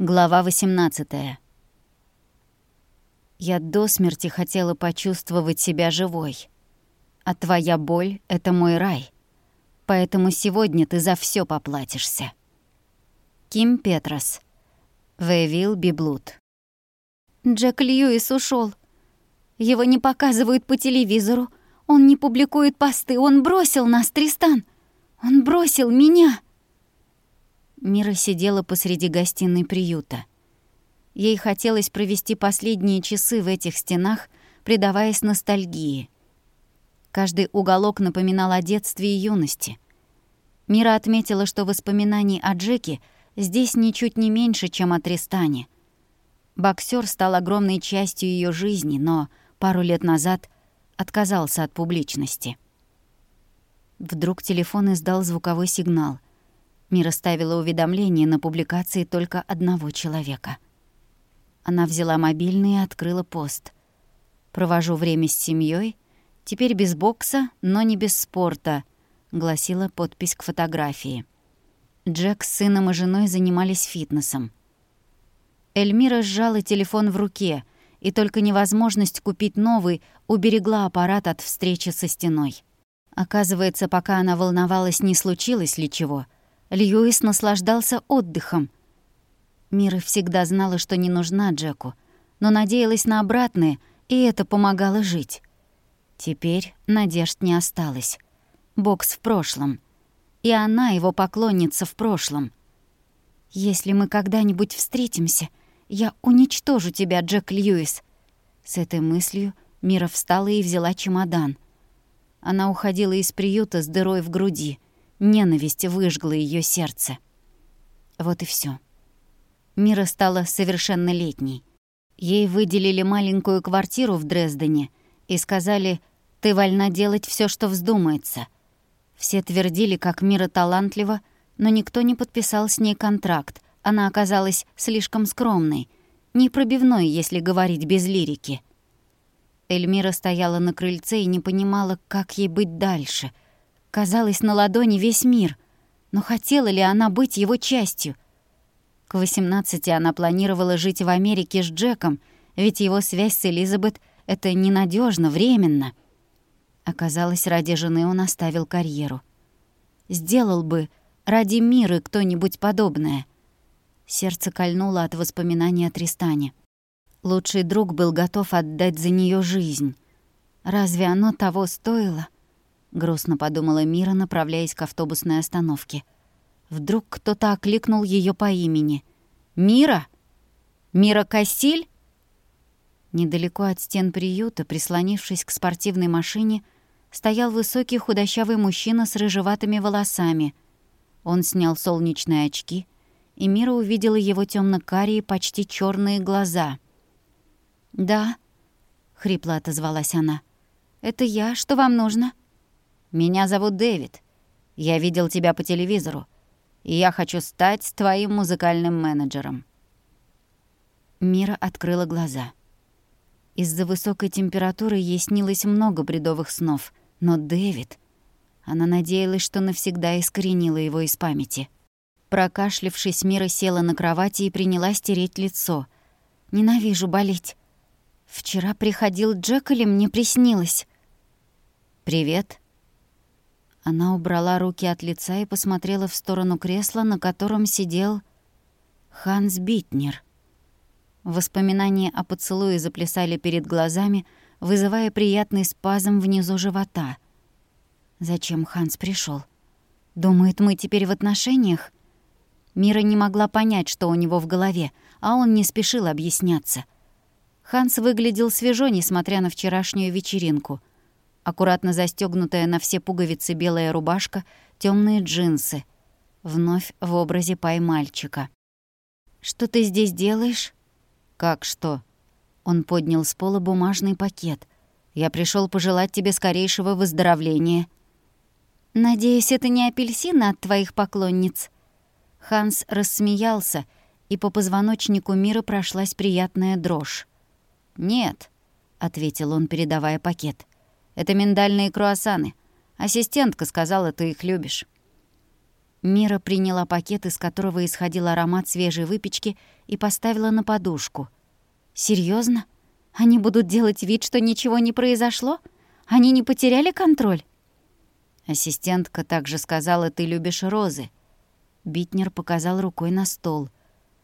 Глава 18 Я до смерти хотела почувствовать себя живой. А твоя боль — это мой рай. Поэтому сегодня ты за все поплатишься. Ким Петрос. Вэйвилл Библуд. Джек Льюис ушел. Его не показывают по телевизору. Он не публикует посты. Он бросил нас, Тристан. Он бросил меня. Мира сидела посреди гостиной приюта. Ей хотелось провести последние часы в этих стенах, предаваясь ностальгии. Каждый уголок напоминал о детстве и юности. Мира отметила, что воспоминаний о Джеке здесь ничуть не меньше, чем о Тристане. Боксер стал огромной частью ее жизни, но пару лет назад отказался от публичности. Вдруг телефон издал звуковой сигнал — Мира ставила уведомление на публикации только одного человека. Она взяла мобильный и открыла пост. «Провожу время с семьей. Теперь без бокса, но не без спорта», — гласила подпись к фотографии. Джек с сыном и женой занимались фитнесом. Эльмира сжала телефон в руке, и только невозможность купить новый уберегла аппарат от встречи со стеной. Оказывается, пока она волновалась, не случилось ли чего — Льюис наслаждался отдыхом. Мира всегда знала, что не нужна Джеку, но надеялась на обратное, и это помогало жить. Теперь надежд не осталось. Бокс в прошлом. И она его поклонница в прошлом. «Если мы когда-нибудь встретимся, я уничтожу тебя, Джек Льюис». С этой мыслью Мира встала и взяла чемодан. Она уходила из приюта с дырой в груди — Ненависть выжгла ее сердце. Вот и все. Мира стала совершеннолетней. Ей выделили маленькую квартиру в Дрездене и сказали «ты вольна делать все, что вздумается». Все твердили, как Мира талантлива, но никто не подписал с ней контракт. Она оказалась слишком скромной, непробивной, если говорить без лирики. Эльмира стояла на крыльце и не понимала, как ей быть дальше — Казалось, на ладони весь мир. Но хотела ли она быть его частью? К 18 она планировала жить в Америке с Джеком, ведь его связь с Элизабет — это ненадежно, временно. Оказалось, ради жены он оставил карьеру. Сделал бы ради мира кто-нибудь подобное. Сердце кольнуло от воспоминаний о Тристане. Лучший друг был готов отдать за нее жизнь. Разве оно того стоило? —— грустно подумала Мира, направляясь к автобусной остановке. Вдруг кто-то окликнул ее по имени. «Мира? Мира Кассиль?» Недалеко от стен приюта, прислонившись к спортивной машине, стоял высокий худощавый мужчина с рыжеватыми волосами. Он снял солнечные очки, и Мира увидела его темно карие почти черные глаза. «Да», — хрипло отозвалась она, — «это я. Что вам нужно?» Меня зовут Дэвид. Я видел тебя по телевизору, и я хочу стать твоим музыкальным менеджером». Мира открыла глаза. Из-за высокой температуры ей снилось много бредовых снов, но Дэвид... Она надеялась, что навсегда искоренила его из памяти. Прокашлившись, Мира села на кровати и принялась тереть лицо. «Ненавижу болеть. Вчера приходил Джек или мне приснилось?» «Привет», она убрала руки от лица и посмотрела в сторону кресла, на котором сидел Ханс Битнер. Воспоминания о поцелуе заплясали перед глазами, вызывая приятный спазм внизу живота. Зачем Ханс пришел? Думает, мы теперь в отношениях? Мира не могла понять, что у него в голове, а он не спешил объясняться. Ханс выглядел свежо, несмотря на вчерашнюю вечеринку — аккуратно застегнутая на все пуговицы белая рубашка, темные джинсы. Вновь в образе пай-мальчика. «Что ты здесь делаешь?» «Как что?» Он поднял с пола бумажный пакет. «Я пришел пожелать тебе скорейшего выздоровления». «Надеюсь, это не апельсины от твоих поклонниц?» Ханс рассмеялся, и по позвоночнику мира прошлась приятная дрожь. «Нет», — ответил он, передавая пакет. Это миндальные круассаны. Ассистентка сказала, ты их любишь». Мира приняла пакет, из которого исходил аромат свежей выпечки, и поставила на подушку. Серьезно? Они будут делать вид, что ничего не произошло? Они не потеряли контроль?» Ассистентка также сказала, ты любишь розы. Битнер показал рукой на стол.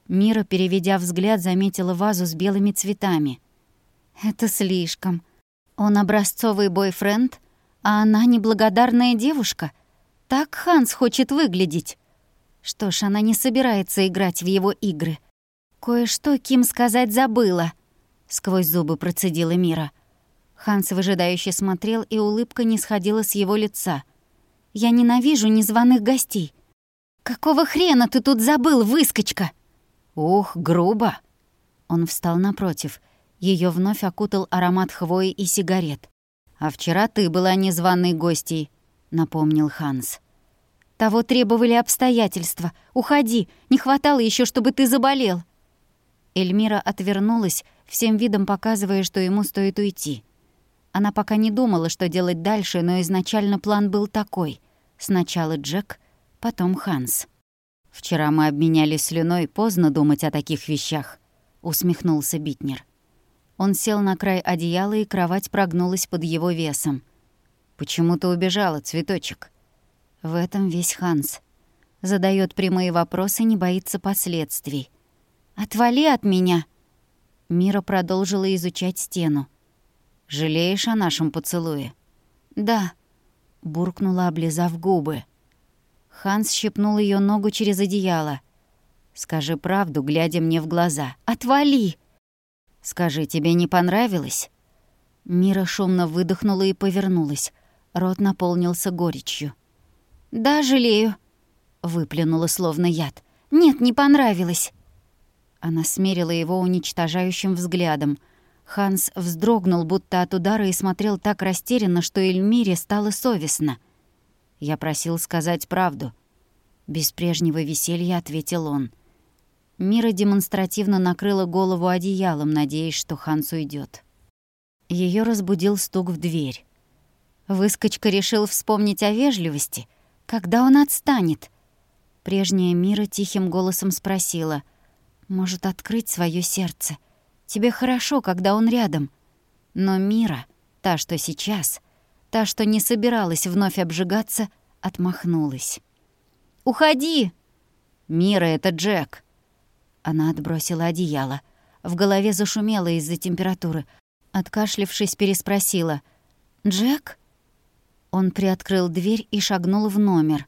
Мира, переведя взгляд, заметила вазу с белыми цветами. «Это слишком. Он образцовый бойфренд, а она неблагодарная девушка. Так Ханс хочет выглядеть. Что ж, она не собирается играть в его игры. Кое-что Ким сказать забыла», — сквозь зубы процедила Мира. Ханс выжидающе смотрел, и улыбка не сходила с его лица. «Я ненавижу незваных гостей. Какого хрена ты тут забыл, выскочка?» «Ух, грубо!» Он встал напротив. Ее вновь окутал аромат хвои и сигарет. «А вчера ты была незваной гостьей», — напомнил Ханс. «Того требовали обстоятельства. Уходи, не хватало еще, чтобы ты заболел». Эльмира отвернулась, всем видом показывая, что ему стоит уйти. Она пока не думала, что делать дальше, но изначально план был такой. Сначала Джек, потом Ханс. «Вчера мы обменялись слюной, поздно думать о таких вещах», — усмехнулся Битнер. Он сел на край одеяла, и кровать прогнулась под его весом. «Почему ты убежала, цветочек?» В этом весь Ханс. Задает прямые вопросы, не боится последствий. «Отвали от меня!» Мира продолжила изучать стену. «Жалеешь о нашем поцелуе?» «Да», — буркнула, облизав губы. Ханс щипнул ее ногу через одеяло. «Скажи правду, глядя мне в глаза. Отвали!» «Скажи, тебе не понравилось?» Мира шумно выдохнула и повернулась. Рот наполнился горечью. «Да, жалею», — выплюнула словно яд. «Нет, не понравилось». Она смерила его уничтожающим взглядом. Ханс вздрогнул, будто от удара, и смотрел так растерянно, что Эльмире стало совестно. «Я просил сказать правду». Без прежнего веселья ответил он. Мира демонстративно накрыла голову одеялом, надеясь, что Ханс уйдет. Ее разбудил стук в дверь. Выскочка решил вспомнить о вежливости. Когда он отстанет? Прежняя Мира тихим голосом спросила — может открыть свое сердце. Тебе хорошо, когда он рядом. Но Мира, та, что сейчас, та, что не собиралась вновь обжигаться, отмахнулась. «Уходи!» «Мира, это Джек!» Она отбросила одеяло. В голове зашумело из-за температуры. Откашлившись, переспросила. «Джек?» Он приоткрыл дверь и шагнул в номер.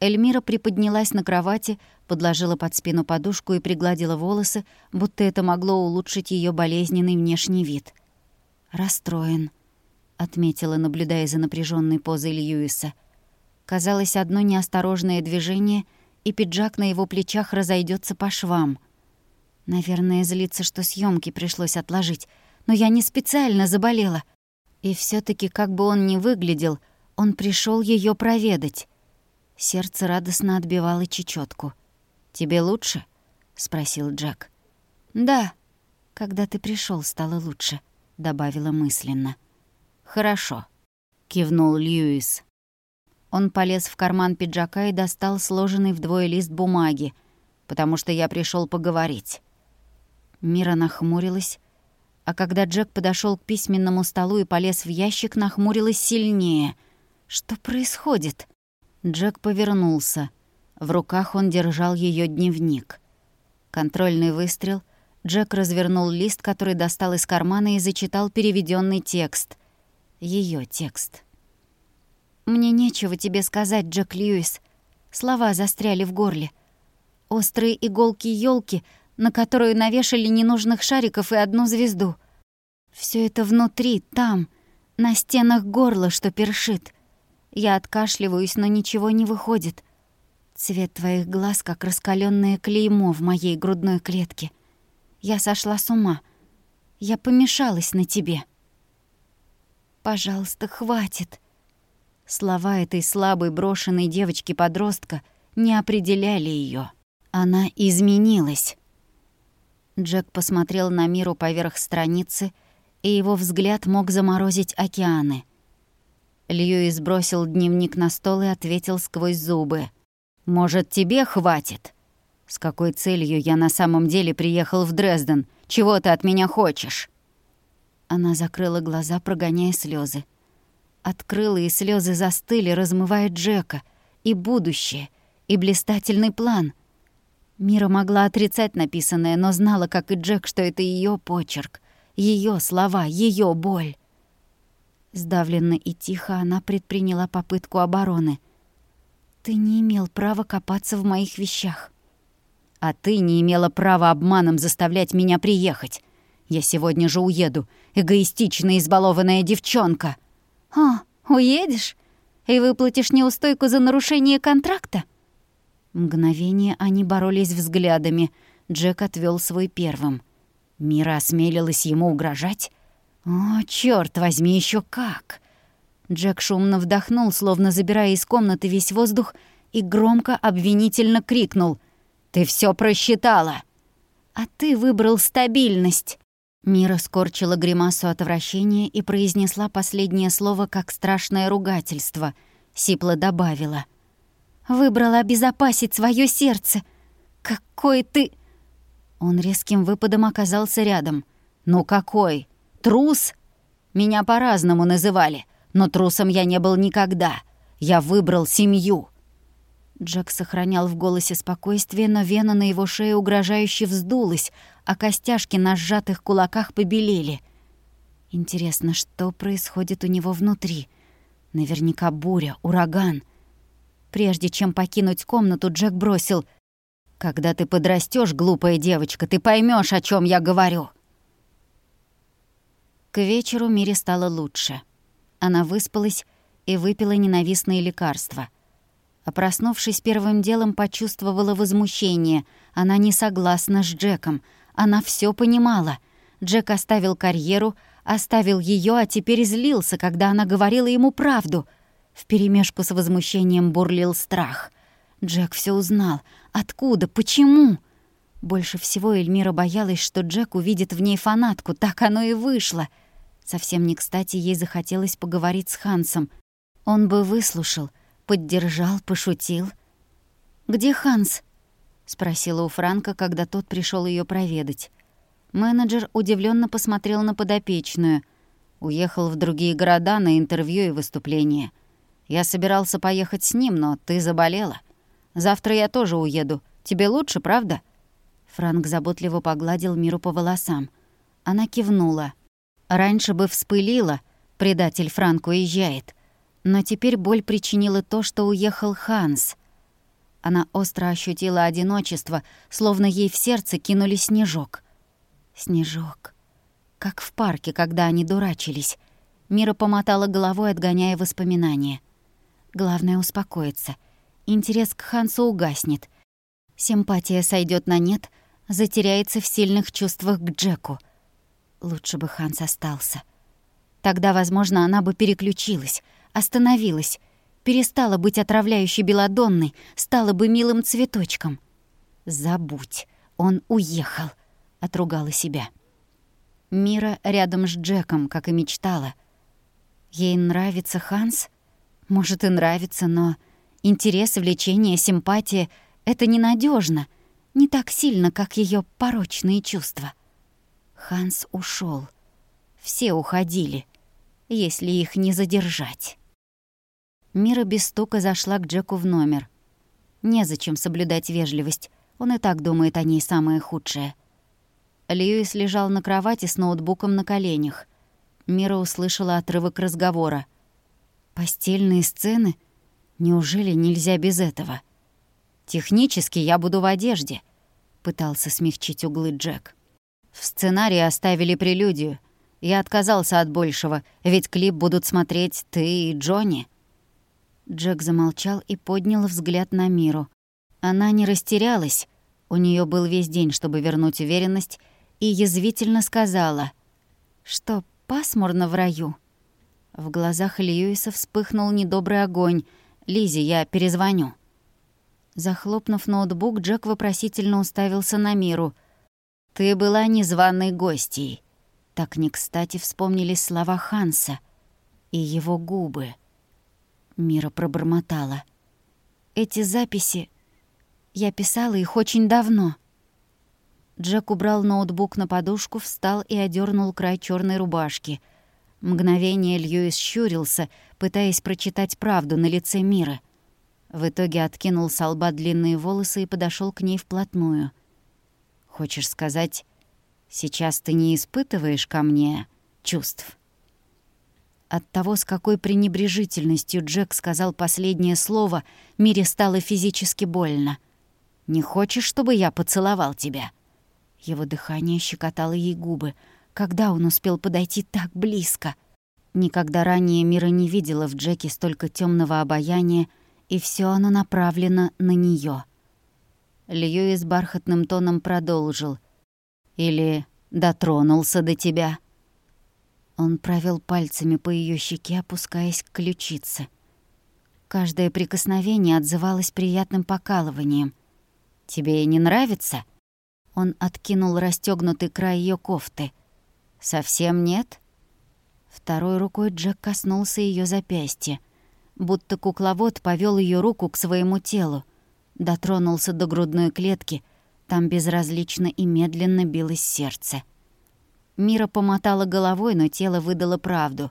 Эльмира приподнялась на кровати, подложила под спину подушку и пригладила волосы, будто это могло улучшить ее болезненный внешний вид. «Расстроен», — отметила, наблюдая за напряженной позой Льюиса. Казалось, одно неосторожное движение, и пиджак на его плечах разойдется по швам. Наверное, злится, что съемки пришлось отложить, но я не специально заболела. И все таки как бы он ни выглядел, он пришел ее проведать. Сердце радостно отбивало чечетку. «Тебе лучше?» — спросил Джек. «Да, когда ты пришел, стало лучше», — добавила мысленно. «Хорошо», — кивнул Льюис. Он полез в карман пиджака и достал сложенный вдвое лист бумаги, потому что я пришел поговорить. Мира нахмурилась, а когда Джек подошел к письменному столу и полез в ящик, нахмурилась сильнее. «Что происходит?» Джек повернулся — в руках он держал ее дневник. Контрольный выстрел. Джек развернул лист, который достал из кармана и зачитал переведенный текст. Ее текст. «Мне нечего тебе сказать, Джек Льюис. Слова застряли в горле. Острые иголки елки, на которую навешали ненужных шариков и одну звезду. Все это внутри, там, на стенах горла, что першит. Я откашливаюсь, но ничего не выходит. Цвет твоих глаз, как раскаленное клеймо в моей грудной клетке. Я сошла с ума. Я помешалась на тебе. Пожалуйста, хватит. Слова этой слабой брошенной девочки-подростка не определяли ее. Она изменилась. Джек посмотрел на миру поверх страницы, и его взгляд мог заморозить океаны. Льюис бросил дневник на стол и ответил сквозь зубы — Может, тебе хватит? С какой целью я на самом деле приехал в Дрезден? Чего ты от меня хочешь?» Она закрыла глаза, прогоняя слезы. Открыла, и слезы застыли, размывая Джека, и будущее, и блистательный план. Мира могла отрицать написанное, но знала, как и Джек, что это ее почерк, ее слова, ее боль. Сдавленно и тихо она предприняла попытку обороны. «Ты не имел права копаться в моих вещах». «А ты не имела права обманом заставлять меня приехать. Я сегодня же уеду. Эгоистичная избалованная девчонка». «А, уедешь? И выплатишь неустойку за нарушение контракта?» Мгновение они боролись взглядами. Джек отвел свой первым. Мира осмелилась ему угрожать? О, черт возьми, еще как! Джек шумно вдохнул, словно забирая из комнаты весь воздух, и громко обвинительно крикнул. «Ты все просчитала!» «А ты выбрал стабильность!» Мира скорчила гримасу отвращения и произнесла последнее слово как страшное ругательство. Сипла добавила. «Выбрала обезопасить свое сердце. Какой ты...» Он резким выпадом оказался рядом. «Ну какой? Трус? Меня по-разному называли, но трусом я не был никогда. Я выбрал семью». Джек сохранял в голосе спокойствие, но вена на его шее угрожающе вздулась, а костяшки на сжатых кулаках побелели. Интересно, что происходит у него внутри? Наверняка буря, ураган. Прежде чем покинуть комнату, Джек бросил «Когда ты подрастешь, глупая девочка, ты поймешь, о чем я говорю». К вечеру Мире стало лучше. Она выспалась и выпила ненавистные лекарства — а проснувшись первым делом, почувствовала возмущение. Она не согласна с Джеком. Она все понимала. Джек оставил карьеру, оставил ее, а теперь злился, когда она говорила ему правду. Вперемешку с возмущением бурлил страх. Джек все узнал. Откуда? Почему? Больше всего Эльмира боялась, что Джек увидит в ней фанатку. Так оно и вышло. Совсем не кстати ей захотелось поговорить с Хансом. Он бы выслушал — Поддержал, пошутил. «Где Ханс?» — спросила у Франка, когда тот пришел ее проведать. Менеджер удивленно посмотрел на подопечную. Уехал в другие города на интервью и выступления. Я собирался поехать с ним, но ты заболела. Завтра я тоже уеду. Тебе лучше, правда?» Франк заботливо погладил Миру по волосам. Она кивнула. Раньше бы вспылила. Предатель Франк уезжает. Но теперь боль причинила то, что уехал Ханс. Она остро ощутила одиночество, словно ей в сердце кинули снежок. Снежок. Как в парке, когда они дурачились. Мира помотала головой, отгоняя воспоминания. Главное — успокоиться. Интерес к Хансу угаснет. Симпатия сойдет на нет, затеряется в сильных чувствах к Джеку. Лучше бы Ханс остался. Тогда, возможно, она бы переключилась — остановилась, перестала быть отравляющей белодонной, стала бы милым цветочком. «Забудь, он уехал», — отругала себя. Мира рядом с Джеком, как и мечтала. Ей нравится Ханс? Может, и нравится, но интерес, влечение, симпатия — это ненадежно, не так сильно, как ее порочные чувства. Ханс ушел. Все уходили, если их не задержать. Мира без стука зашла к Джеку в номер. Незачем соблюдать вежливость, он и так думает о ней самое худшее. Льюис лежал на кровати с ноутбуком на коленях. Мира услышала отрывок разговора. «Постельные сцены? Неужели нельзя без этого?» «Технически я буду в одежде», — пытался смягчить углы Джек. «В сценарии оставили прелюдию. Я отказался от большего, ведь клип будут смотреть ты и Джонни». Джек замолчал и поднял взгляд на Миру. Она не растерялась, у нее был весь день, чтобы вернуть уверенность, и язвительно сказала, что пасмурно в раю. В глазах Льюиса вспыхнул недобрый огонь. Лизи, я перезвоню». Захлопнув ноутбук, Джек вопросительно уставился на Миру. «Ты была незваной гостьей». Так не кстати вспомнились слова Ханса и его губы. Мира пробормотала. «Эти записи Я писала их очень давно». Джек убрал ноутбук на подушку, встал и одернул край черной рубашки. Мгновение Льюис щурился, пытаясь прочитать правду на лице мира. В итоге откинул с лба длинные волосы и подошел к ней вплотную. «Хочешь сказать, сейчас ты не испытываешь ко мне чувств?» От того, с какой пренебрежительностью Джек сказал последнее слово, Мире стало физически больно. «Не хочешь, чтобы я поцеловал тебя?» Его дыхание щекотало ей губы. Когда он успел подойти так близко? Никогда ранее Мира не видела в Джеке столько темного обаяния, и все оно направлено на нее. Льюис бархатным тоном продолжил. «Или дотронулся до тебя?» Он провел пальцами по ее щеке, опускаясь к ключице. Каждое прикосновение отзывалось приятным покалыванием. «Тебе не нравится?» Он откинул расстёгнутый край ее кофты. «Совсем нет?» Второй рукой Джек коснулся ее запястья, будто кукловод повел ее руку к своему телу, дотронулся до грудной клетки, там безразлично и медленно билось сердце. Мира помотала головой, но тело выдало правду.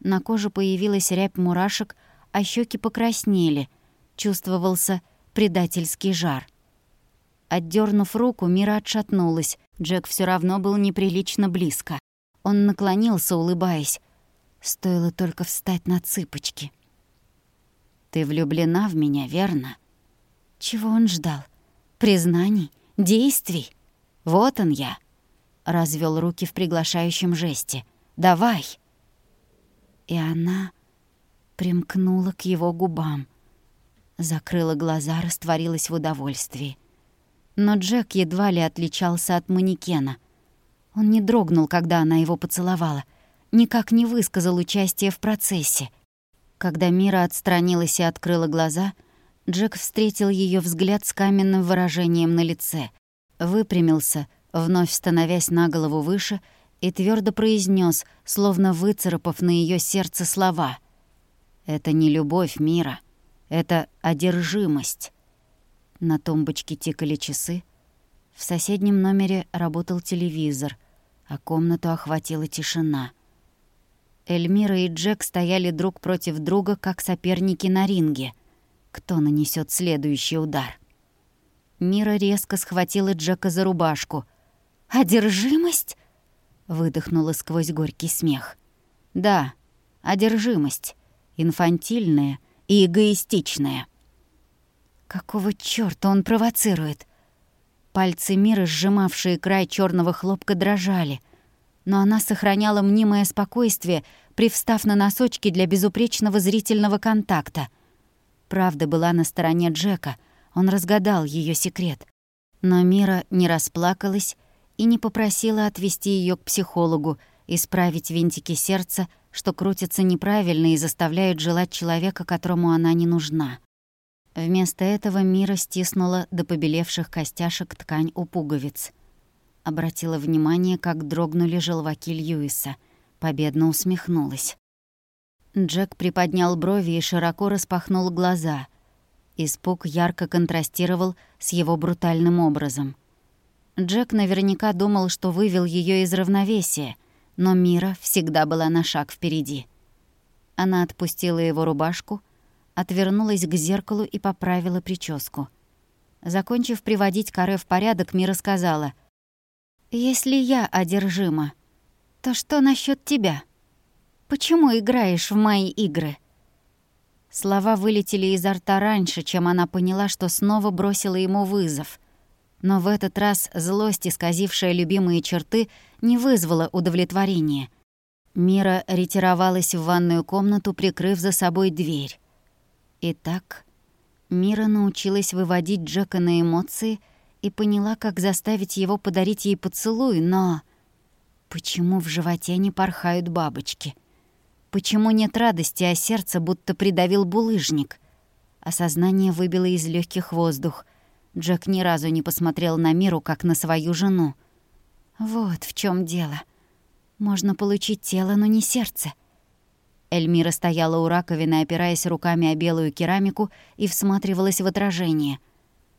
На коже появилась рябь мурашек, а щеки покраснели. Чувствовался предательский жар. Отдернув руку, Мира отшатнулась. Джек все равно был неприлично близко. Он наклонился, улыбаясь. Стоило только встать на цыпочки. «Ты влюблена в меня, верно?» Чего он ждал? Признаний? Действий? Вот он я. Развел руки в приглашающем жесте. «Давай!» И она примкнула к его губам. Закрыла глаза, растворилась в удовольствии. Но Джек едва ли отличался от манекена. Он не дрогнул, когда она его поцеловала, никак не высказал участие в процессе. Когда Мира отстранилась и открыла глаза, Джек встретил ее взгляд с каменным выражением на лице, выпрямился, вновь становясь на голову выше, и твердо произнес, словно выцарапав на ее сердце слова. «Это не любовь мира, это одержимость. На тумбочке тикали часы. В соседнем номере работал телевизор, а комнату охватила тишина. Эльмира и Джек стояли друг против друга, как соперники на ринге. Кто нанесет следующий удар? Мира резко схватила Джека за рубашку. «Одержимость?» — выдохнула сквозь горький смех. «Да, одержимость. Инфантильная и эгоистичная». Какого чёрта он провоцирует? Пальцы Миры, сжимавшие край черного хлопка, дрожали. Но она сохраняла мнимое спокойствие, привстав на носочки для безупречного зрительного контакта. Правда была на стороне Джека. Он разгадал ее секрет. Но Мира не расплакалась и не попросила отвести ее к психологу, исправить винтики сердца, что крутятся неправильно и заставляют желать человека, которому она не нужна. Вместо этого Мира стиснула до побелевших костяшек ткань у пуговиц. Обратила внимание, как дрогнули желваки Льюиса. Победно усмехнулась. Джек приподнял брови и широко распахнул глаза. Испуг ярко контрастировал с его брутальным образом. Джек наверняка думал, что вывел ее из равновесия, но Мира всегда была на шаг впереди. Она отпустила его рубашку — отвернулась к зеркалу и поправила прическу. Закончив приводить каре в порядок, Мира сказала, «Если я одержима, то что насчет тебя? Почему играешь в мои игры?» Слова вылетели изо рта раньше, чем она поняла, что снова бросила ему вызов. Но в этот раз злость, исказившая любимые черты, не вызвала удовлетворения. Мира ретировалась в ванную комнату, прикрыв за собой дверь. Итак, Мира научилась выводить Джека на эмоции и поняла, как заставить его подарить ей поцелуй, но... Почему в животе не порхают бабочки? Почему нет радости, а сердце будто придавил булыжник? Осознание выбило из легких воздух. Джек ни разу не посмотрел на Миру, как на свою жену. Вот в чем дело. Можно получить тело, но не сердце. Эльмира стояла у раковины, опираясь руками о белую керамику и всматривалась в отражение.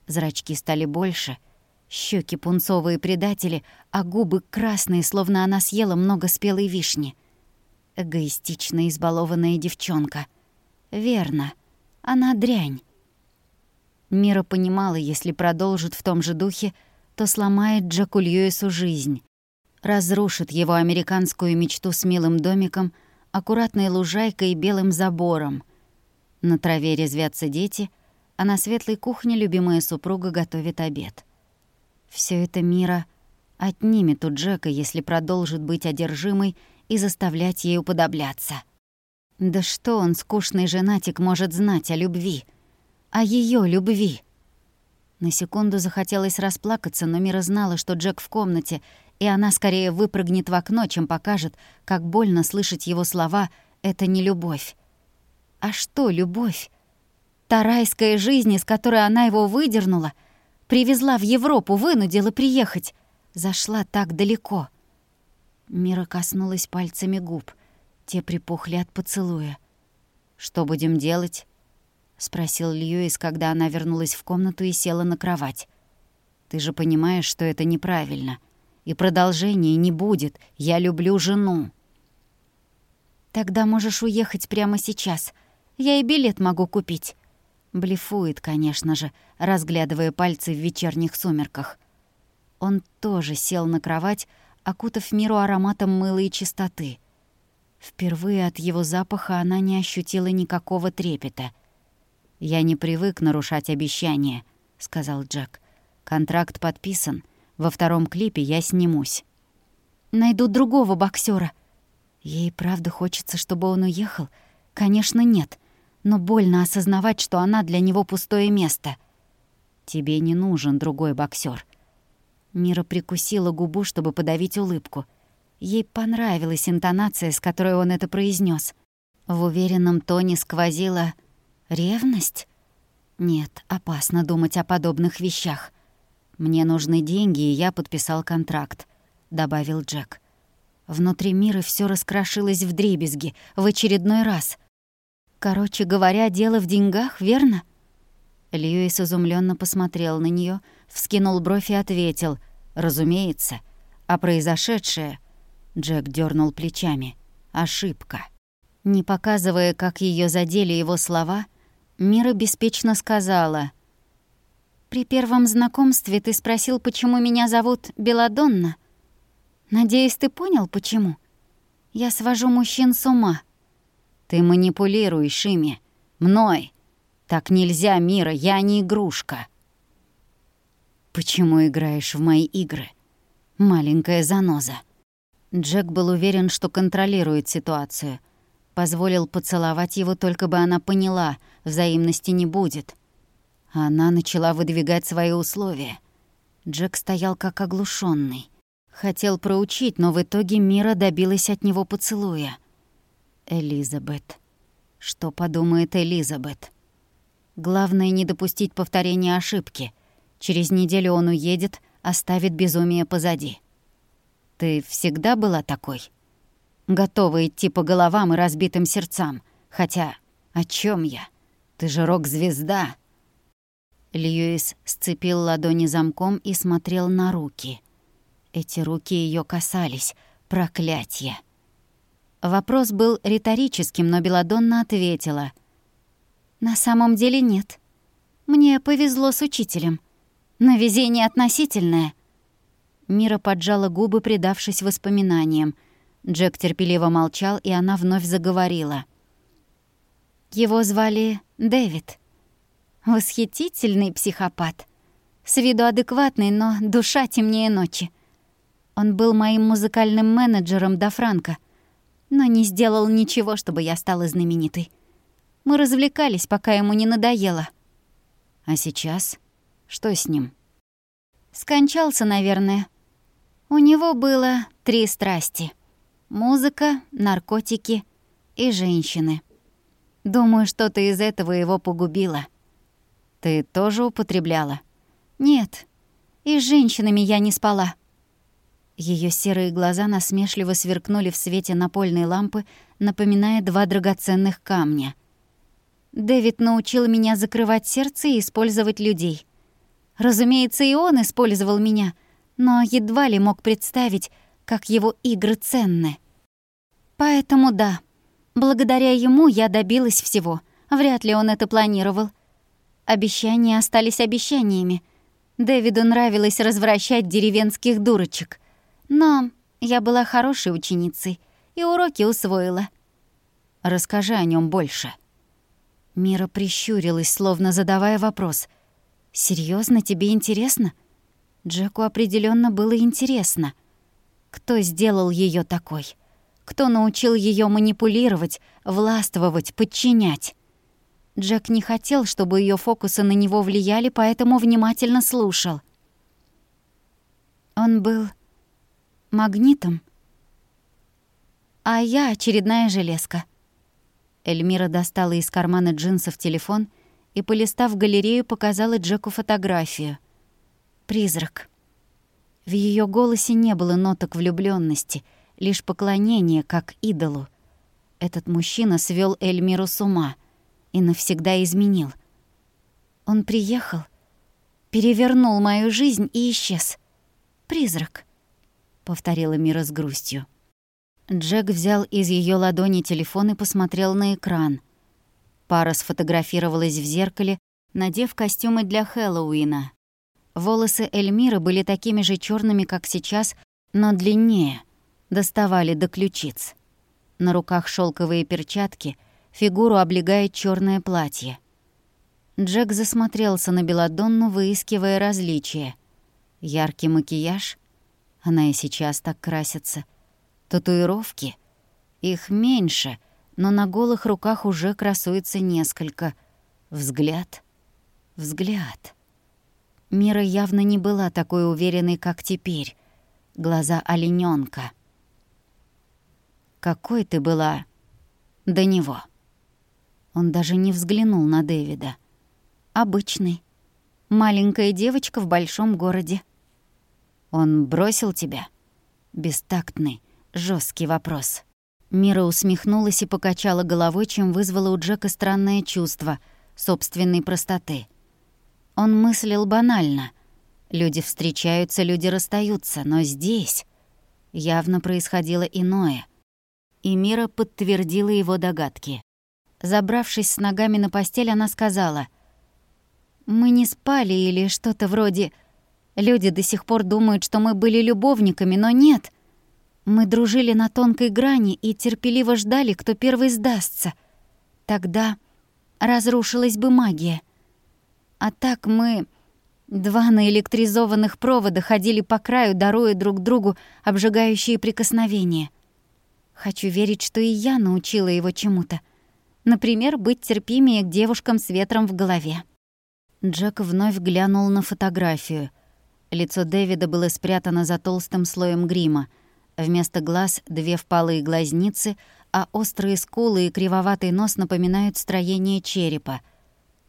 Зрачки стали больше, щеки пунцовые предатели, а губы красные, словно она съела много спелой вишни. Эгоистичная избалованная девчонка. Верно, она дрянь. Мира понимала, если продолжит в том же духе, то сломает Джеку Льюису жизнь. Разрушит его американскую мечту с милым домиком, аккуратной лужайкой и белым забором. На траве резвятся дети, а на светлой кухне любимая супруга готовит обед. Все это Мира отнимет у Джека, если продолжит быть одержимой и заставлять ей уподобляться. Да что он, скучный женатик, может знать о любви? О ее любви? На секунду захотелось расплакаться, но Мира знала, что Джек в комнате, и она скорее выпрыгнет в окно, чем покажет, как больно слышать его слова «это не любовь». А что любовь? Та райская жизнь, из которой она его выдернула, привезла в Европу, вынудила приехать, зашла так далеко. Мира коснулась пальцами губ. Те припухли от поцелуя. «Что будем делать?» — спросил Льюис, когда она вернулась в комнату и села на кровать. «Ты же понимаешь, что это неправильно. И продолжения не будет. Я люблю жену». «Тогда можешь уехать прямо сейчас. Я и билет могу купить». Блефует, конечно же, разглядывая пальцы в вечерних сумерках. Он тоже сел на кровать, окутав миру ароматом мыла и чистоты. Впервые от его запаха она не ощутила никакого трепета — «Я не привык нарушать обещания», — сказал Джек. «Контракт подписан. Во втором клипе я снимусь». «Найду другого боксера. Ей правда хочется, чтобы он уехал? Конечно, нет. Но больно осознавать, что она для него пустое место. «Тебе не нужен другой боксер. Мира прикусила губу, чтобы подавить улыбку. Ей понравилась интонация, с которой он это произнес. В уверенном тоне сквозила Ревность? Нет, опасно думать о подобных вещах. Мне нужны деньги, и я подписал контракт, добавил Джек. Внутри мира все раскрошилось в дребезги в очередной раз. Короче говоря, дело в деньгах, верно? Льюис изумленно посмотрел на нее, вскинул бровь и ответил: "Разумеется. А произошедшее?" Джек дернул плечами. "Ошибка". Не показывая, как ее задели его слова, Мира беспечно сказала. «При первом знакомстве ты спросил, почему меня зовут Беладонна. Надеюсь, ты понял, почему? Я свожу мужчин с ума». «Ты манипулируешь ими. Мной. Так нельзя, Мира, я не игрушка». «Почему играешь в мои игры? Маленькая заноза». Джек был уверен, что контролирует ситуацию — Позволил поцеловать его, только бы она поняла, взаимности не будет. Она начала выдвигать свои условия. Джек стоял как оглушенный. Хотел проучить, но в итоге Мира добилась от него поцелуя. Элизабет. Что подумает Элизабет? Главное не допустить повторения ошибки. Через неделю он уедет, оставит безумие позади. Ты всегда была такой? Готова идти по головам и разбитым сердцам. Хотя, о чем я? Ты же рок-звезда!» Льюис сцепил ладони замком и смотрел на руки. Эти руки ее касались. Проклятье! Вопрос был риторическим, но Беладонна ответила. «На самом деле нет. Мне повезло с учителем. Но везение относительное». Мира поджала губы, предавшись воспоминаниям — Джек терпеливо молчал, и она вновь заговорила. Его звали Дэвид. Восхитительный психопат. С виду адекватный, но душа темнее ночи. Он был моим музыкальным менеджером до Франка, но не сделал ничего, чтобы я стала знаменитой. Мы развлекались, пока ему не надоело. А сейчас? Что с ним? Скончался, наверное. У него было три страсти — Музыка, наркотики и женщины. Думаю, что-то из этого его погубило. Ты тоже употребляла? Нет. И с женщинами я не спала. Ее серые глаза насмешливо сверкнули в свете напольной лампы, напоминая два драгоценных камня. Дэвид научил меня закрывать сердце и использовать людей. Разумеется, и он использовал меня, но едва ли мог представить, как его игры ценны. Поэтому да, благодаря ему я добилась всего. Вряд ли он это планировал. Обещания остались обещаниями. Дэвиду нравилось развращать деревенских дурочек. Но я была хорошей ученицей и уроки усвоила. Расскажи о нем больше. Мира прищурилась, словно задавая вопрос. Серьезно, тебе интересно?» Джеку определенно было интересно. Кто сделал ее такой? Кто научил ее манипулировать, властвовать, подчинять? Джек не хотел, чтобы ее фокусы на него влияли, поэтому внимательно слушал. Он был магнитом, а я очередная железка. Эльмира достала из кармана джинсов телефон и, полистав галерею, показала Джеку фотографию. Призрак. В ее голосе не было ноток влюбленности, лишь поклонение, как идолу. Этот мужчина свел Эльмиру с ума и навсегда изменил. Он приехал, перевернул мою жизнь и исчез. «Призрак», — повторила Мира с грустью. Джек взял из ее ладони телефон и посмотрел на экран. Пара сфотографировалась в зеркале, надев костюмы для Хэллоуина. Волосы Эльмиры были такими же черными, как сейчас, но длиннее, доставали до ключиц. На руках шелковые перчатки, фигуру облегает черное платье. Джек засмотрелся на Беладонну, выискивая различия. Яркий макияж, она и сейчас так красится — Татуировки? Их меньше, но на голых руках уже красуется несколько. Взгляд? Взгляд. Мира явно не была такой уверенной, как теперь. Глаза оленёнка. Какой ты была до него? Он даже не взглянул на Дэвида. Обычный. Маленькая девочка в большом городе. Он бросил тебя? Бестактный жесткий вопрос. Мира усмехнулась и покачала головой, чем вызвало у Джека странное чувство собственной простоты. Он мыслил банально. Люди встречаются, люди расстаются, но здесь явно происходило иное. И Мира подтвердила его догадки. Забравшись с ногами на постель, она сказала, «Мы не спали или что-то вроде... Люди до сих пор думают, что мы были любовниками, но нет. Мы дружили на тонкой грани и терпеливо ждали, кто первый сдастся. Тогда разрушилась бы магия. А так мы, два наэлектризованных провода, ходили по краю, даруя друг другу обжигающие прикосновения. Хочу верить, что и я научила его чему-то. Например, быть терпимее к девушкам с ветром в голове. Джек вновь глянул на фотографию. Лицо Дэвида было спрятано за толстым слоем грима — Вместо глаз две впалые глазницы, а острые скулы и кривоватый нос напоминают строение черепа.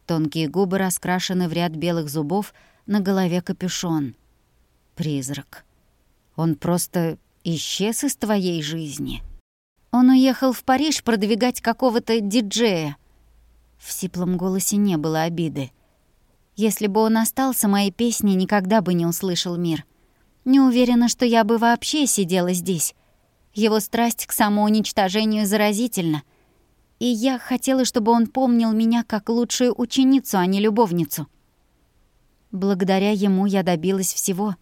Тонкие губы раскрашены в ряд белых зубов, на голове капюшон. Призрак. Он просто исчез из твоей жизни. Он уехал в Париж продвигать какого-то диджея. В сиплом голосе не было обиды. Если бы он остался, мои песни никогда бы не услышал мир — не уверена, что я бы вообще сидела здесь. Его страсть к самоуничтожению заразительна. И я хотела, чтобы он помнил меня как лучшую ученицу, а не любовницу. Благодаря ему я добилась всего.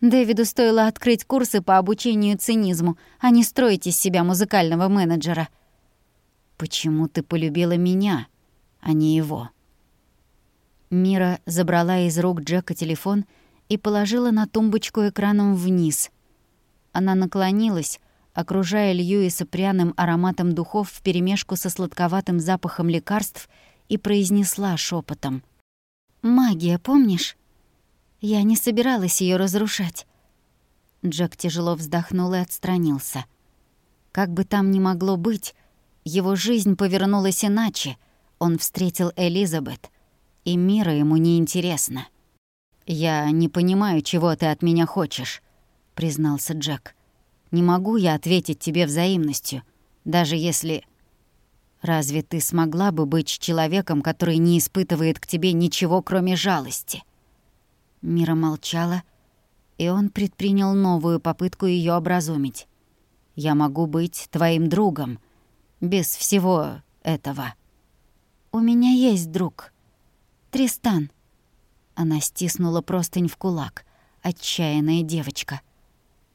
Дэвиду стоило открыть курсы по обучению цинизму, а не строить из себя музыкального менеджера. «Почему ты полюбила меня, а не его?» Мира забрала из рук Джека телефон и положила на тумбочку экраном вниз. Она наклонилась, окружая Льюиса пряным ароматом духов вперемешку со сладковатым запахом лекарств, и произнесла шепотом: «Магия, помнишь? Я не собиралась ее разрушать». Джек тяжело вздохнул и отстранился. Как бы там ни могло быть, его жизнь повернулась иначе. Он встретил Элизабет, и мира ему не интересно. «Я не понимаю, чего ты от меня хочешь», — признался Джек. «Не могу я ответить тебе взаимностью, даже если...» «Разве ты смогла бы быть человеком, который не испытывает к тебе ничего, кроме жалости?» Мира молчала, и он предпринял новую попытку ее образумить. «Я могу быть твоим другом, без всего этого». «У меня есть друг. Тристан». Она стиснула простынь в кулак. Отчаянная девочка.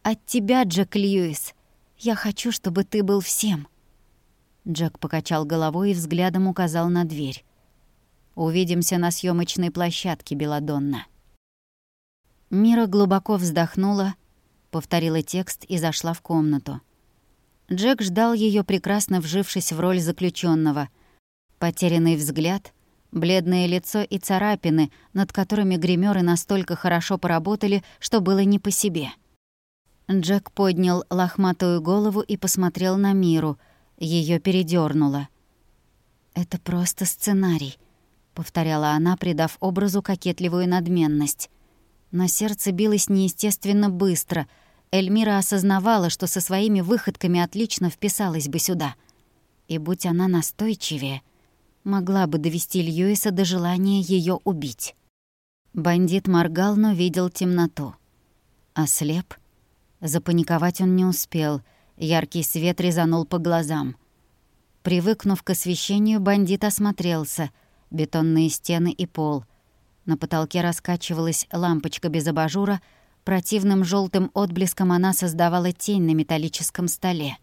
«От тебя, Джек Льюис. Я хочу, чтобы ты был всем». Джек покачал головой и взглядом указал на дверь. «Увидимся на съемочной площадке, Беладонна». Мира глубоко вздохнула, повторила текст и зашла в комнату. Джек ждал ее, прекрасно вжившись в роль заключенного. Потерянный взгляд, бледное лицо и царапины, над которыми гримеры настолько хорошо поработали, что было не по себе. Джек поднял лохматую голову и посмотрел на Миру. Ее передёрнуло. «Это просто сценарий», — повторяла она, придав образу кокетливую надменность. Но сердце билось неестественно быстро. Эльмира осознавала, что со своими выходками отлично вписалась бы сюда. И будь она настойчивее, могла бы довести Льюиса до желания ее убить. Бандит моргал, но видел темноту. Ослеп — Запаниковать он не успел. Яркий свет резанул по глазам. Привыкнув к освещению, бандит осмотрелся. Бетонные стены и пол. На потолке раскачивалась лампочка без абажура. Противным желтым отблеском она создавала тень на металлическом столе.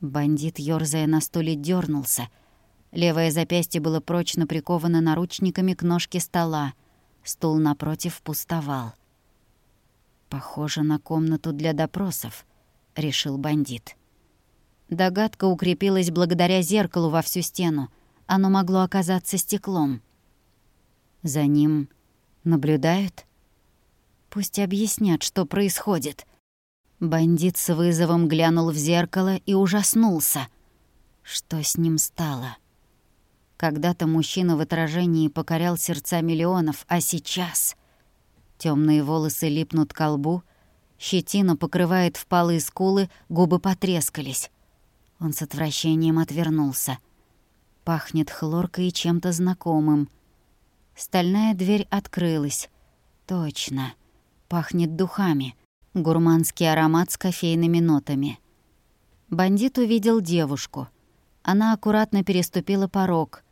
Бандит, ёрзая на стуле, дернулся. Левое запястье было прочно приковано наручниками к ножке стола. Стул напротив пустовал. «Похоже на комнату для допросов», — решил бандит. Догадка укрепилась благодаря зеркалу во всю стену. Оно могло оказаться стеклом. За ним наблюдают? Пусть объяснят, что происходит. Бандит с вызовом глянул в зеркало и ужаснулся. Что с ним стало? Когда-то мужчина в отражении покорял сердца миллионов, а сейчас... Темные волосы липнут к лбу, щетина покрывает впалые скулы, губы потрескались. Он с отвращением отвернулся. Пахнет хлоркой и чем-то знакомым. Стальная дверь открылась. Точно. Пахнет духами. Гурманский аромат с кофейными нотами. Бандит увидел девушку. Она аккуратно переступила порог.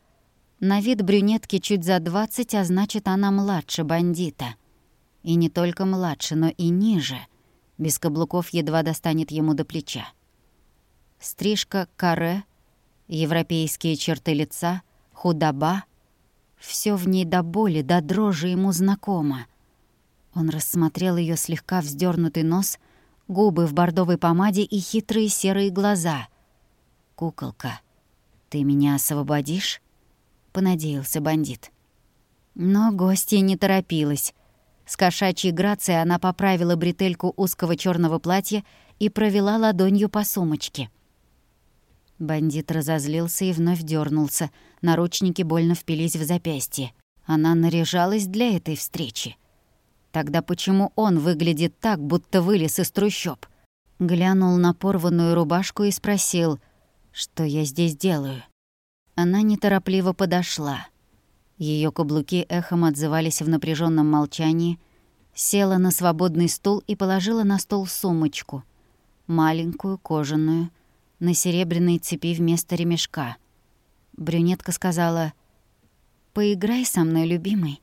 На вид брюнетки чуть за двадцать, а значит, она младше бандита. И не только младше, но и ниже. Без каблуков едва достанет ему до плеча. Стрижка каре, европейские черты лица, худоба — все в ней до боли, до дрожи ему знакомо. Он рассмотрел ее слегка вздернутый нос, губы в бордовой помаде и хитрые серые глаза. «Куколка, ты меня освободишь?» — понадеялся бандит. Но гостья не торопилась. С кошачьей грацией она поправила бретельку узкого черного платья и провела ладонью по сумочке. Бандит разозлился и вновь дернулся. Наручники больно впились в запястье. Она наряжалась для этой встречи. Тогда почему он выглядит так, будто вылез из трущоб? Глянул на порванную рубашку и спросил, что я здесь делаю. Она неторопливо подошла. Ее каблуки эхом отзывались в напряженном молчании, села на свободный стул и положила на стол сумочку, маленькую, кожаную, на серебряной цепи вместо ремешка. Брюнетка сказала «Поиграй со мной, любимый»,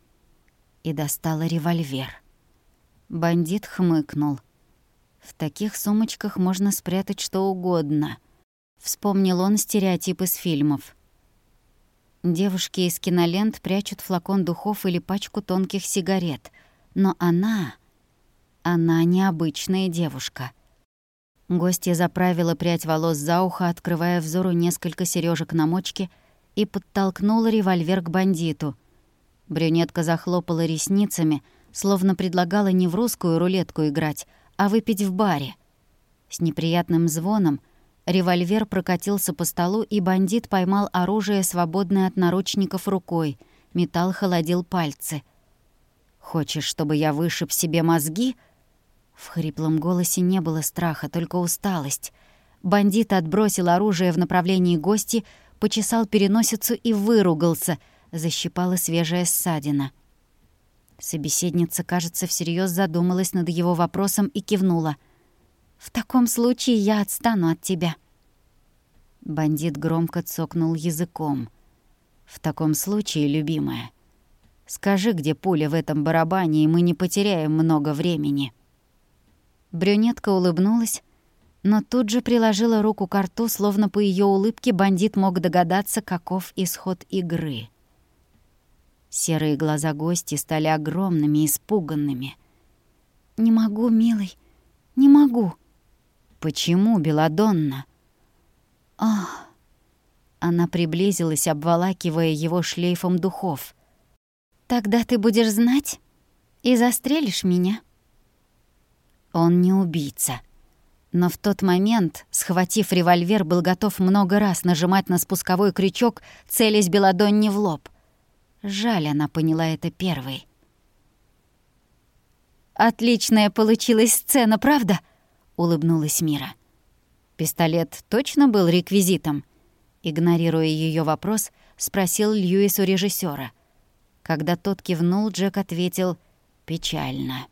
и достала револьвер. Бандит хмыкнул. «В таких сумочках можно спрятать что угодно», — вспомнил он стереотип из фильмов — Девушки из кинолент прячут флакон духов или пачку тонких сигарет. Но она... Она необычная девушка. Гостья заправила прядь волос за ухо, открывая взору несколько сережек на мочке, и подтолкнула револьвер к бандиту. Брюнетка захлопала ресницами, словно предлагала не в русскую рулетку играть, а выпить в баре. С неприятным звоном — Револьвер прокатился по столу, и бандит поймал оружие, свободное от наручников рукой. Металл холодил пальцы. «Хочешь, чтобы я вышиб себе мозги?» В хриплом голосе не было страха, только усталость. Бандит отбросил оружие в направлении гости, почесал переносицу и выругался. Защипала свежая ссадина. Собеседница, кажется, всерьез задумалась над его вопросом и кивнула. «В таком случае я отстану от тебя». Бандит громко цокнул языком. «В таком случае, любимая, скажи, где пуля в этом барабане, и мы не потеряем много времени». Брюнетка улыбнулась, но тут же приложила руку к рту, словно по ее улыбке бандит мог догадаться, каков исход игры. Серые глаза гости стали огромными, испуганными. «Не могу, милый, не могу». «Почему, Беладонна?» «Ах!» Она приблизилась, обволакивая его шлейфом духов. «Тогда ты будешь знать и застрелишь меня». Он не убийца. Но в тот момент, схватив револьвер, был готов много раз нажимать на спусковой крючок, целясь Беладонне в лоб — Жаль, она поняла это первой. «Отличная получилась сцена, правда?» — улыбнулась Мира. «Пистолет точно был реквизитом?» Игнорируя ее вопрос, спросил Льюис у режиссера. Когда тот кивнул, Джек ответил «печально».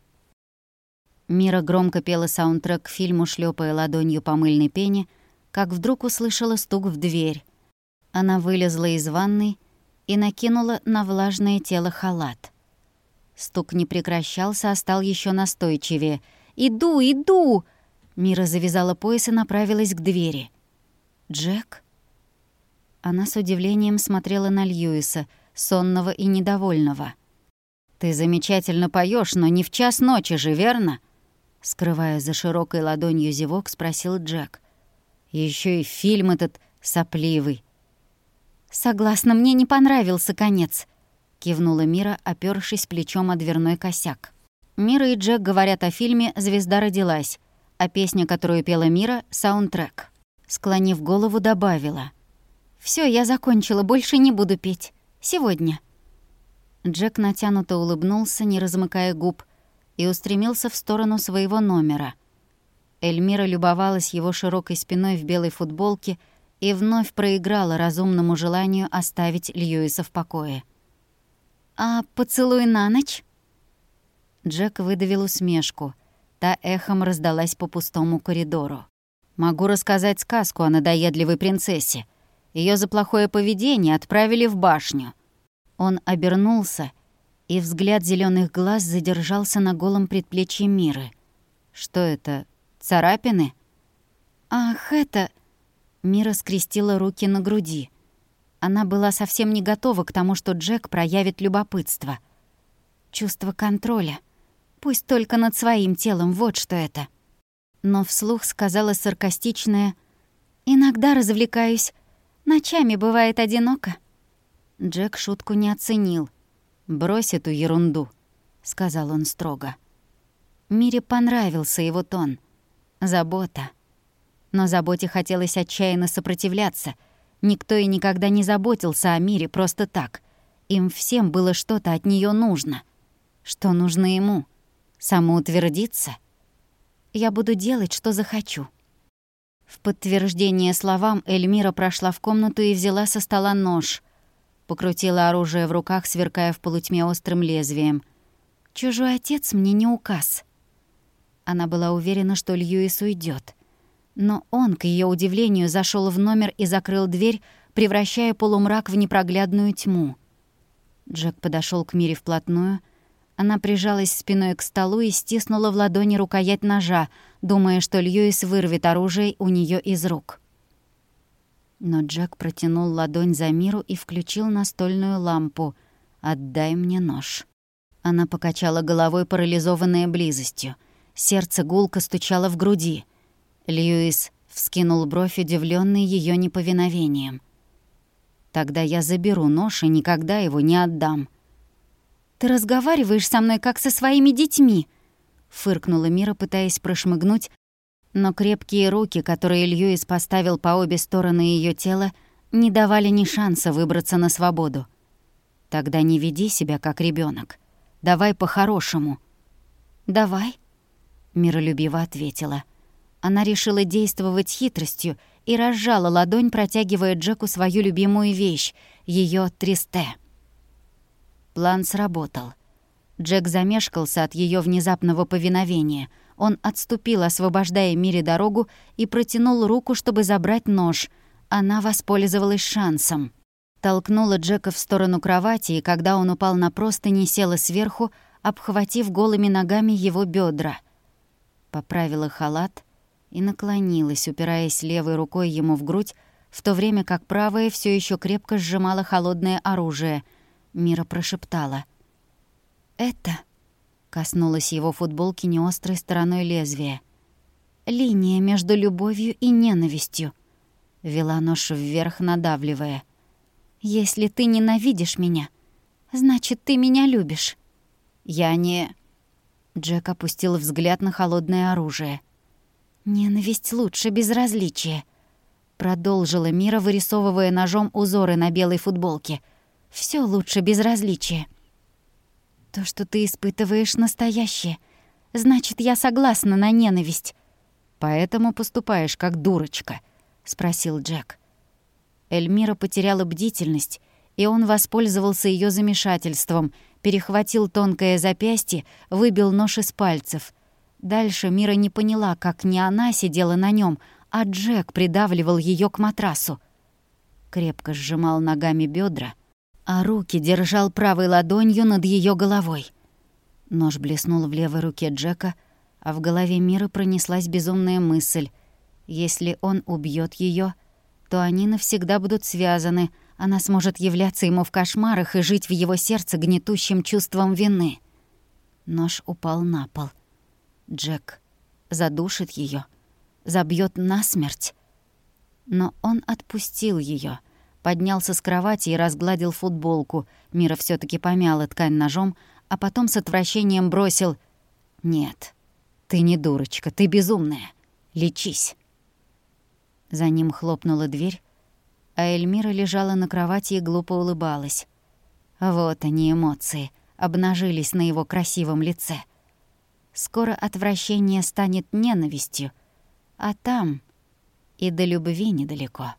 Мира громко пела саундтрек к фильму, шлепая ладонью по мыльной пене, как вдруг услышала стук в дверь. Она вылезла из ванной и накинула на влажное тело халат. Стук не прекращался, а стал еще настойчивее. «Иду, иду!» Мира завязала пояс и направилась к двери. «Джек?» Она с удивлением смотрела на Льюиса, сонного и недовольного. «Ты замечательно поешь, но не в час ночи же, верно?» Скрывая за широкой ладонью зевок, спросил Джек. Еще и фильм этот сопливый. «Согласна, мне не понравился конец», — кивнула Мира, опёршись плечом о дверной косяк. Мира и Джек говорят о фильме «Звезда родилась», а песня, которую пела Мира — саундтрек. Склонив голову, добавила. «Всё, я закончила, больше не буду петь. Сегодня». Джек натянуто улыбнулся, не размыкая губ, и устремился в сторону своего номера. Эльмира любовалась его широкой спиной в белой футболке — и вновь проиграла разумному желанию оставить Льюиса в покое. «А поцелуй на ночь?» Джек выдавил усмешку. Та эхом раздалась по пустому коридору. «Могу рассказать сказку о надоедливой принцессе. Ее за плохое поведение отправили в башню». Он обернулся, и взгляд зеленых глаз задержался на голом предплечье Миры. «Что это, царапины?» «Ах, это...» Мира скрестила руки на груди. Она была совсем не готова к тому, что Джек проявит любопытство. Чувство контроля. Пусть только над своим телом, вот что это. Но вслух сказала саркастичное «Иногда развлекаюсь. Ночами бывает одиноко». Джек шутку не оценил. «Брось эту ерунду», — сказал он строго. Мире понравился его тон. Забота. Но заботе хотелось отчаянно сопротивляться. Никто и никогда не заботился о мире просто так. Им всем было что-то от нее нужно. Что нужно ему? Самоутвердиться? Я буду делать, что захочу. В подтверждение словам Эльмира прошла в комнату и взяла со стола нож. Покрутила оружие в руках, сверкая в полутьме острым лезвием. «Чужой отец мне не указ». Она была уверена, что Льюис уйдет. Но он, к ее удивлению, зашел в номер и закрыл дверь, превращая полумрак в непроглядную тьму. Джек подошел к Мире вплотную. Она прижалась спиной к столу и стиснула в ладони рукоять ножа, думая, что Льюис вырвет оружие у нее из рук. Но Джек протянул ладонь за Миру и включил настольную лампу. «Отдай мне нож». Она покачала головой, парализованная близостью. Сердце гулко стучало в груди. Льюис вскинул бровь, удивленный ее неповиновением. «Тогда я заберу нож и никогда его не отдам». «Ты разговариваешь со мной, как со своими детьми», — фыркнула Мира, пытаясь прошмыгнуть, но крепкие руки, которые Льюис поставил по обе стороны ее тела, не давали ни шанса выбраться на свободу. «Тогда не веди себя как ребенок. Давай по-хорошему». «Давай», — миролюбиво ответила. Она решила действовать хитростью и разжала ладонь, протягивая Джеку свою любимую вещь — ее тристе. План сработал. Джек замешкался от ее внезапного повиновения. Он отступил, освобождая Мире дорогу, и протянул руку, чтобы забрать нож. Она воспользовалась шансом. Толкнула Джека в сторону кровати, и когда он упал на простыни, села сверху, обхватив голыми ногами его бедра. Поправила халат и наклонилась, упираясь левой рукой ему в грудь, в то время как правая все еще крепко сжимала холодное оружие. Мира прошептала. «Это...» — коснулась его футболки неострой стороной лезвия. «Линия между любовью и ненавистью», — вела нож вверх, надавливая. «Если ты ненавидишь меня, значит, ты меня любишь». «Я не...» Джек опустил взгляд на холодное оружие. «Ненависть лучше безразличия», — продолжила Мира, вырисовывая ножом узоры на белой футболке. «Всё лучше безразличия». То, что ты испытываешь, настоящее. Значит, я согласна на ненависть. Поэтому поступаешь как дурочка, спросил Джек. Эльмира потеряла бдительность, и он воспользовался ее замешательством, перехватил тонкое запястье, выбил нож из пальцев. Дальше Мира не поняла, как не она сидела на нем, а Джек придавливал ее к матрасу. Крепко сжимал ногами бедра, а руки держал правой ладонью над ее головой. Нож блеснул в левой руке Джека, а в голове Мира пронеслась безумная мысль. Если он убьет ее, то они навсегда будут связаны, она сможет являться ему в кошмарах и жить в его сердце гнетущим чувством вины. Нож упал на пол. Джек задушит ее, забьет насмерть. Но он отпустил ее поднялся с кровати и разгладил футболку. Мира все таки помяла ткань ножом, а потом с отвращением бросил «Нет, ты не дурочка, ты безумная. Лечись». За ним хлопнула дверь, а Эльмира лежала на кровати и глупо улыбалась. Вот они, эмоции, обнажились на его красивом лице. Скоро отвращение станет ненавистью, а там и до любви недалеко.